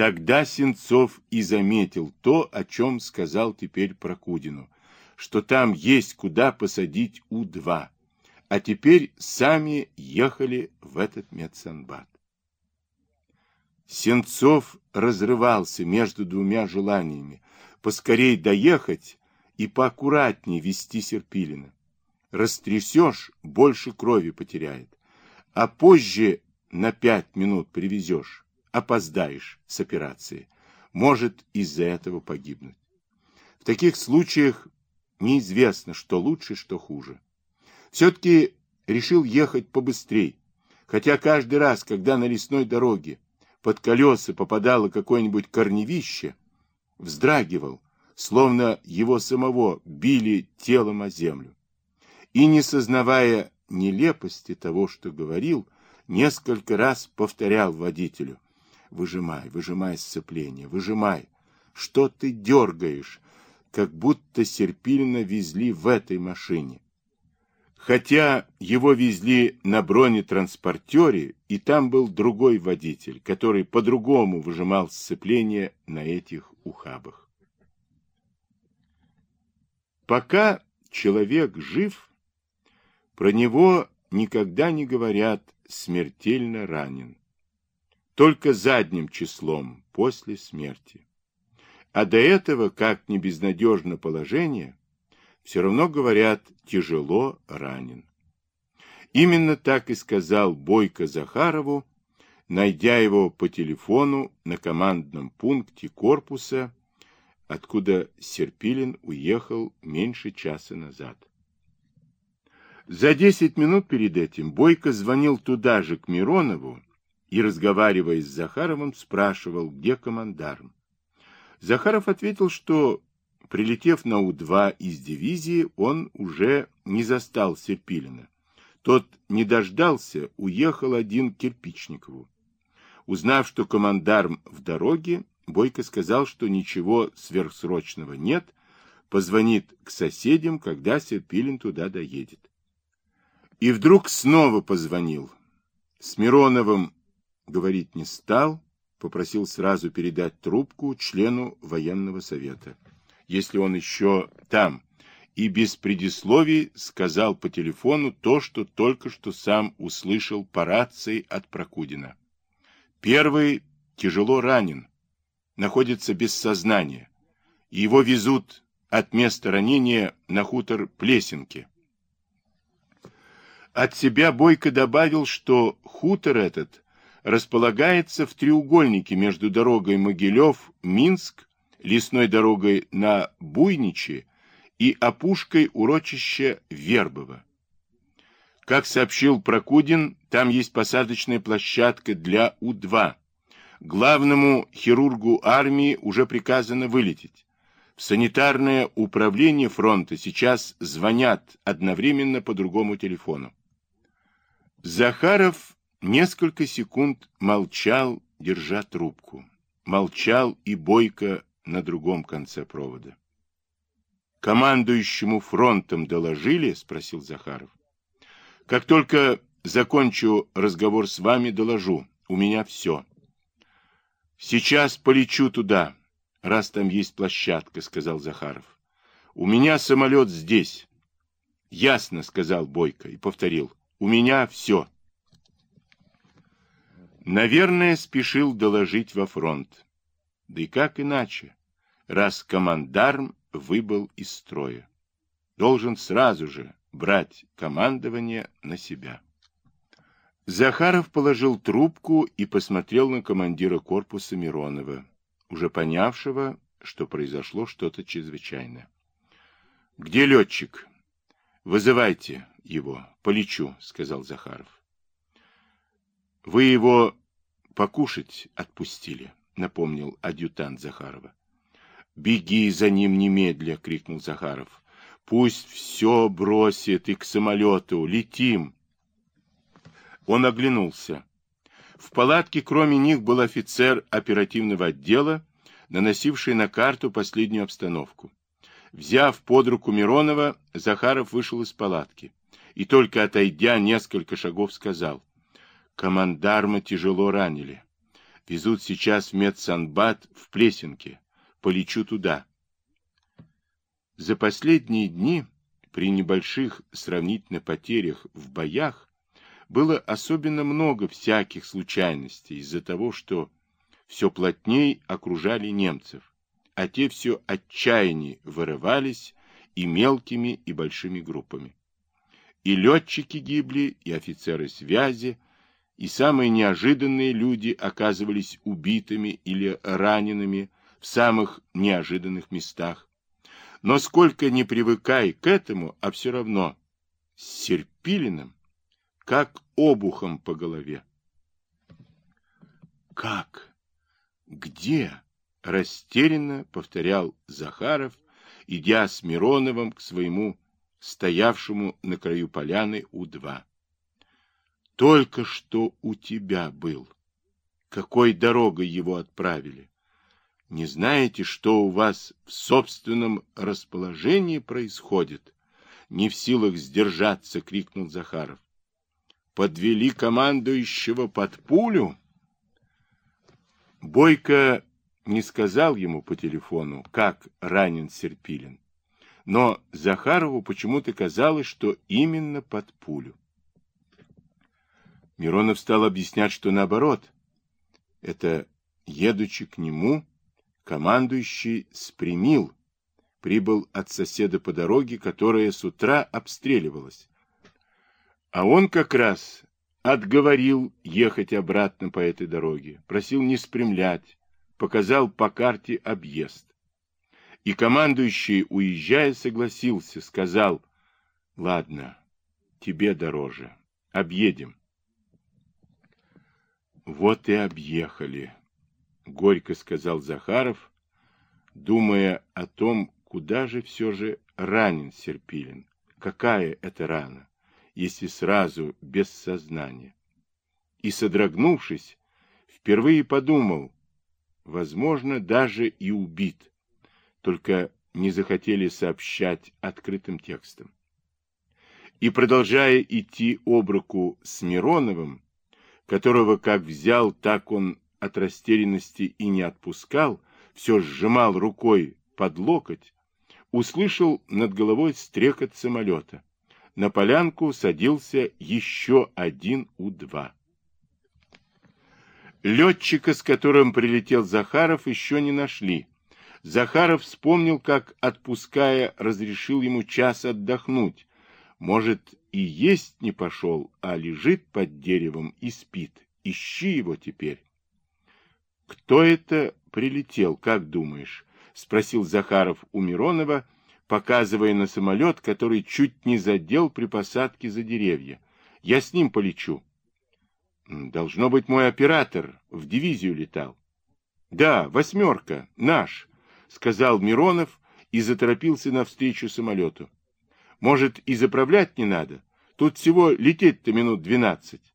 Тогда Сенцов и заметил то, о чем сказал теперь Прокудину, что там есть куда посадить У-2, а теперь сами ехали в этот медсанбат. Сенцов разрывался между двумя желаниями поскорей доехать и поаккуратнее вести Серпилина. Растрясешь, больше крови потеряет, а позже на пять минут привезешь, опоздаешь с операции, может из-за этого погибнуть. В таких случаях неизвестно, что лучше, что хуже. Все-таки решил ехать побыстрей, хотя каждый раз, когда на лесной дороге под колеса попадало какое-нибудь корневище, вздрагивал, словно его самого били телом о землю. И, не сознавая нелепости того, что говорил, несколько раз повторял водителю. «Выжимай, выжимай сцепление, выжимай! Что ты дергаешь?» Как будто Серпильно везли в этой машине. Хотя его везли на бронетранспортере, и там был другой водитель, который по-другому выжимал сцепление на этих ухабах. Пока человек жив, про него никогда не говорят смертельно ранен. Только задним числом после смерти. А до этого, как не безнадежно положение, все равно говорят тяжело ранен. Именно так и сказал Бойко Захарову, найдя его по телефону на командном пункте корпуса, откуда Серпилин уехал меньше часа назад. За десять минут перед этим Бойко звонил туда же, к Миронову, и, разговаривая с Захаровым, спрашивал, где командарм. Захаров ответил, что, прилетев на У-2 из дивизии, он уже не застал Серпилина. Тот не дождался, уехал один к Кирпичникову. Узнав, что командарм в дороге, Бойко сказал, что ничего сверхсрочного нет, позвонит к соседям, когда Серпилин туда доедет. И вдруг снова позвонил. С Мироновым говорить не стал, попросил сразу передать трубку члену военного совета, если он еще там, и без предисловий сказал по телефону то, что только что сам услышал по рации от Прокудина. Первый тяжело ранен, находится без сознания, его везут от места ранения на хутор Плесенки. От себя Бойко добавил, что хутор этот располагается в треугольнике между дорогой Могилев-Минск, лесной дорогой на Буйничи и опушкой урочища Вербово. Как сообщил Прокудин, там есть посадочная площадка для У-2. Главному хирургу армии уже приказано вылететь. В санитарное управление фронта сейчас звонят одновременно по другому телефону. Захаров несколько секунд молчал, держа трубку. Молчал и Бойко на другом конце провода. «Командующему фронтом доложили?» — спросил Захаров. «Как только закончу разговор с вами, доложу. У меня все». «Сейчас полечу туда, раз там есть площадка», — сказал Захаров. «У меня самолет здесь». «Ясно», — сказал Бойко и повторил. У меня все. Наверное, спешил доложить во фронт. Да и как иначе, раз командарм выбыл из строя. Должен сразу же брать командование на себя. Захаров положил трубку и посмотрел на командира корпуса Миронова, уже понявшего, что произошло что-то чрезвычайное. — Где летчик? — Вызывайте его, полечу, — сказал Захаров. — Вы его покушать отпустили, — напомнил адъютант Захарова. — Беги за ним немедля, — крикнул Захаров. — Пусть все бросит и к самолету. Летим. Он оглянулся. В палатке кроме них был офицер оперативного отдела, наносивший на карту последнюю обстановку. Взяв под руку Миронова, Захаров вышел из палатки и только отойдя несколько шагов сказал, «Командарма тяжело ранили. Везут сейчас в медсанбат в Плесенке. Полечу туда. За последние дни, при небольших сравнительно потерях в боях, было особенно много всяких случайностей из-за того, что все плотней окружали немцев, а те все отчаяннее вырывались и мелкими, и большими группами. И летчики гибли, и офицеры связи, и самые неожиданные люди оказывались убитыми или ранеными в самых неожиданных местах. Но сколько не привыкай к этому, а все равно с Серпилиным, как обухом по голове. «Как? Где?» — растерянно повторял Захаров, идя с Мироновым к своему стоявшему на краю поляны У-2. «Только что у тебя был. Какой дорогой его отправили? Не знаете, что у вас в собственном расположении происходит? Не в силах сдержаться, крикнул Захаров. Подвели командующего под пулю? Бойко не сказал ему по телефону, как ранен Серпилин. Но Захарову почему-то казалось, что именно под пулю. Миронов стал объяснять, что наоборот. Это, едучи к нему, командующий спрямил, прибыл от соседа по дороге, которая с утра обстреливалась. А он как раз отговорил ехать обратно по этой дороге, просил не спрямлять, показал по карте объезд. И командующий, уезжая, согласился, сказал, ладно, тебе дороже, объедем. Вот и объехали. — горько сказал Захаров, думая о том, куда же все же ранен Серпилин. Какая это рана, если сразу без сознания? И, содрогнувшись, впервые подумал, возможно, даже и убит, только не захотели сообщать открытым текстом. И, продолжая идти об руку с Мироновым, которого как взял, так он от растерянности и не отпускал, все сжимал рукой под локоть, услышал над головой стрекот самолета. На полянку садился еще один У-2. Летчика, с которым прилетел Захаров, еще не нашли. Захаров вспомнил, как, отпуская, разрешил ему час отдохнуть. Может, и есть не пошел, а лежит под деревом и спит. Ищи его теперь. «Кто это прилетел, как думаешь?» — спросил Захаров у Миронова, показывая на самолет, который чуть не задел при посадке за деревья. «Я с ним полечу». «Должно быть, мой оператор в дивизию летал». «Да, восьмерка, наш», — сказал Миронов и заторопился навстречу самолету. «Может, и заправлять не надо? Тут всего лететь-то минут двенадцать».